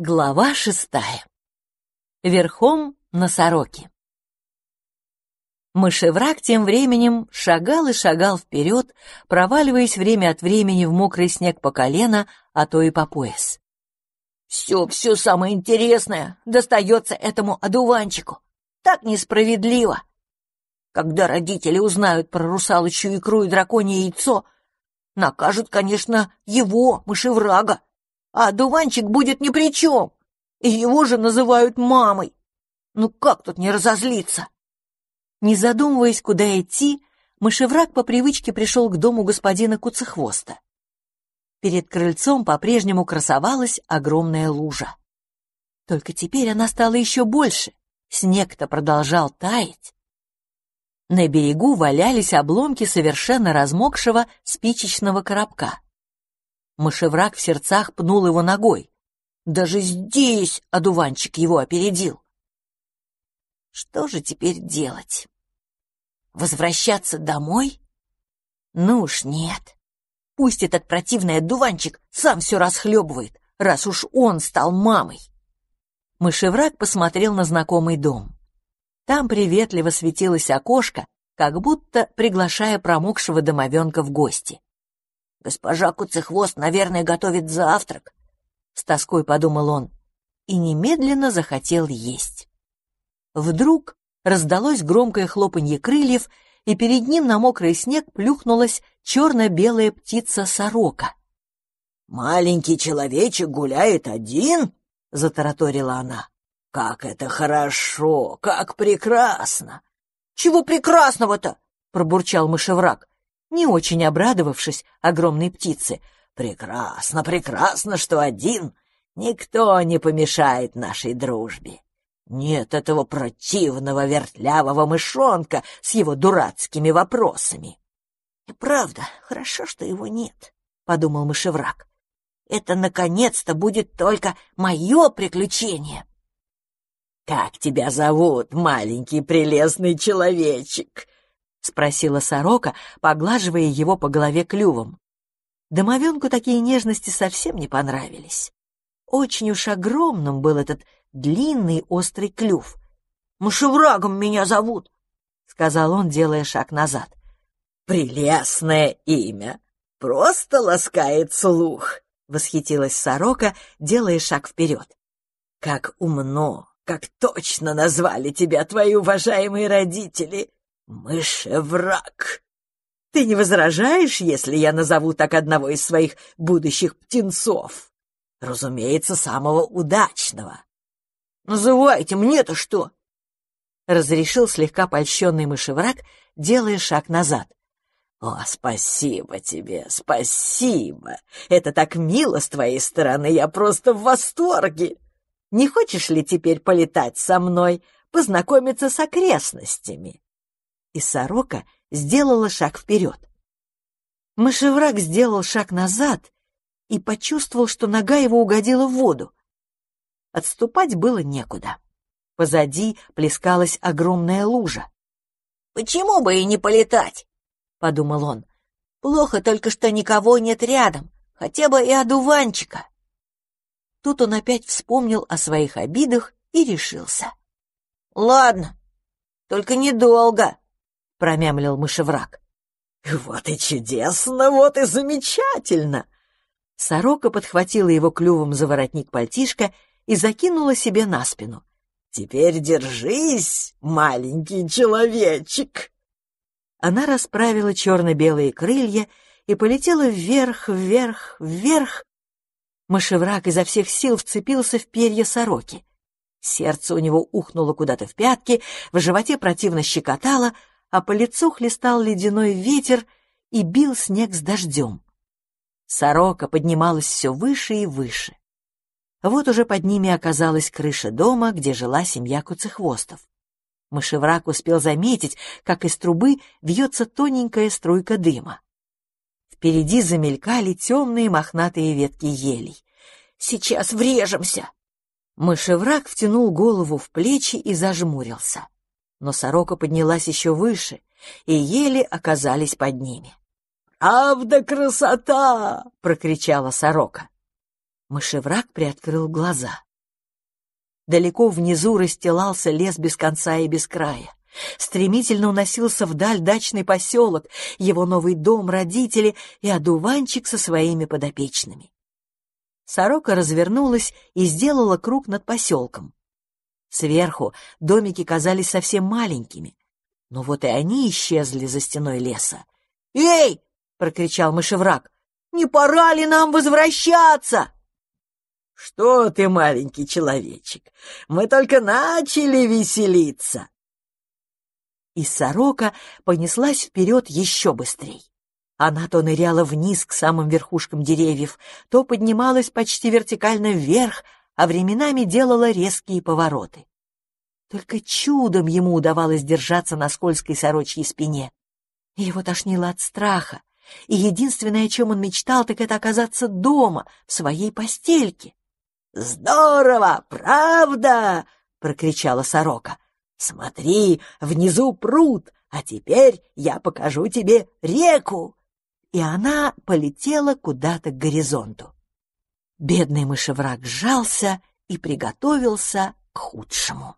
Глава шестая. Верхом на сороке. Мышевраг тем временем шагал и шагал вперед, проваливаясь время от времени в мокрый снег по колено, а то и по пояс. «Все, все самое интересное достается этому одуванчику. Так несправедливо. Когда родители узнают про русалочью икру и драконье яйцо, накажут, конечно, его, мышеврага, а одуванчик будет ни при чем, и его же называют мамой. Ну как тут не разозлиться?» Не задумываясь, куда идти, мышевраг по привычке пришел к дому господина Куцехвоста. Перед крыльцом по-прежнему красовалась огромная лужа. Только теперь она стала еще больше, снег-то продолжал таять. На берегу валялись обломки совершенно размокшего спичечного коробка. Мышевраг в сердцах пнул его ногой. Даже здесь одуванчик его опередил. Что же теперь делать? Возвращаться домой? Ну уж нет. Пусть этот противный одуванчик сам все расхлебывает, раз уж он стал мамой. Мышевраг посмотрел на знакомый дом. Там приветливо светилось окошко, как будто приглашая промокшего домовенка в гости. «Госпожа Куцехвост, наверное, готовит завтрак», — с тоской подумал он, и немедленно захотел есть. Вдруг раздалось громкое хлопанье крыльев, и перед ним на мокрый снег плюхнулась черно-белая птица-сорока. «Маленький человечек гуляет один?» — затараторила она. «Как это хорошо! Как прекрасно!» «Чего прекрасного-то?» — пробурчал мышевраг, не очень обрадовавшись огромной птице. «Прекрасно, прекрасно, что один. Никто не помешает нашей дружбе. Нет этого противного вертлявого мышонка с его дурацкими вопросами. И правда, хорошо, что его нет, — подумал мышевраг. Это, наконец-то, будет только мое приключение. — Как тебя зовут, маленький прелестный человечек? — спросила сорока, поглаживая его по голове клювом. Домовенку такие нежности совсем не понравились. Очень уж огромным был этот длинный острый клюв. «Мышеврагом меня зовут», — сказал он, делая шаг назад. «Прелестное имя! Просто ласкает слух!» — восхитилась сорока, делая шаг вперед. «Как умно, как точно назвали тебя твои уважаемые родители! Мышевраг!» Ты не возражаешь, если я назову так одного из своих будущих птенцов? Разумеется, самого удачного. Называйте, мне-то что? Разрешил слегка польщенный мышевраг, делая шаг назад. О, спасибо тебе, спасибо. Это так мило с твоей стороны, я просто в восторге. Не хочешь ли теперь полетать со мной, познакомиться с окрестностями? И сорока сделала шаг вперед. Мышевраг сделал шаг назад и почувствовал, что нога его угодила в воду. Отступать было некуда. Позади плескалась огромная лужа. «Почему бы и не полетать?» — подумал он. «Плохо только, что никого нет рядом, хотя бы и одуванчика». Тут он опять вспомнил о своих обидах и решился. «Ладно, только недолго», — промямлил мышевраг. «Вот и чудесно, вот и замечательно!» Сорока подхватила его клювом за воротник пальтишка и закинула себе на спину. «Теперь держись, маленький человечек!» Она расправила черно-белые крылья и полетела вверх, вверх, вверх. Мышевраг изо всех сил вцепился в перья сороки. Сердце у него ухнуло куда-то в пятки, в животе противно щекотало, а по лицу хлестал ледяной ветер и бил снег с дождем. Сорока поднималась все выше и выше. Вот уже под ними оказалась крыша дома, где жила семья куцехвостов. Мышевраг успел заметить, как из трубы вьется тоненькая струйка дыма. Впереди замелькали темные мохнатые ветки елей. «Сейчас врежемся!» Мышевраг втянул голову в плечи и зажмурился. Но сорока поднялась еще выше, и ели оказались под ними. «Правда красота!» — прокричала сорока. Мышевраг приоткрыл глаза. Далеко внизу расстилался лес без конца и без края. Стремительно уносился вдаль дачный поселок, его новый дом, родители и одуванчик со своими подопечными. Сорока развернулась и сделала круг над поселком. Сверху домики казались совсем маленькими, но вот и они исчезли за стеной леса. «Эй!» — прокричал мышевраг. «Не пора ли нам возвращаться?» «Что ты, маленький человечек, мы только начали веселиться!» И сорока понеслась вперед еще быстрей. Она то ныряла вниз к самым верхушкам деревьев, то поднималась почти вертикально вверх, а временами делала резкие повороты. Только чудом ему удавалось держаться на скользкой сорочьей спине. Его тошнило от страха, и единственное, о чем он мечтал, так это оказаться дома, в своей постельке. «Здорово, правда?» — прокричала сорока. «Смотри, внизу пруд, а теперь я покажу тебе реку!» И она полетела куда-то к горизонту. Бедный мышевраг сжался и приготовился к худшему.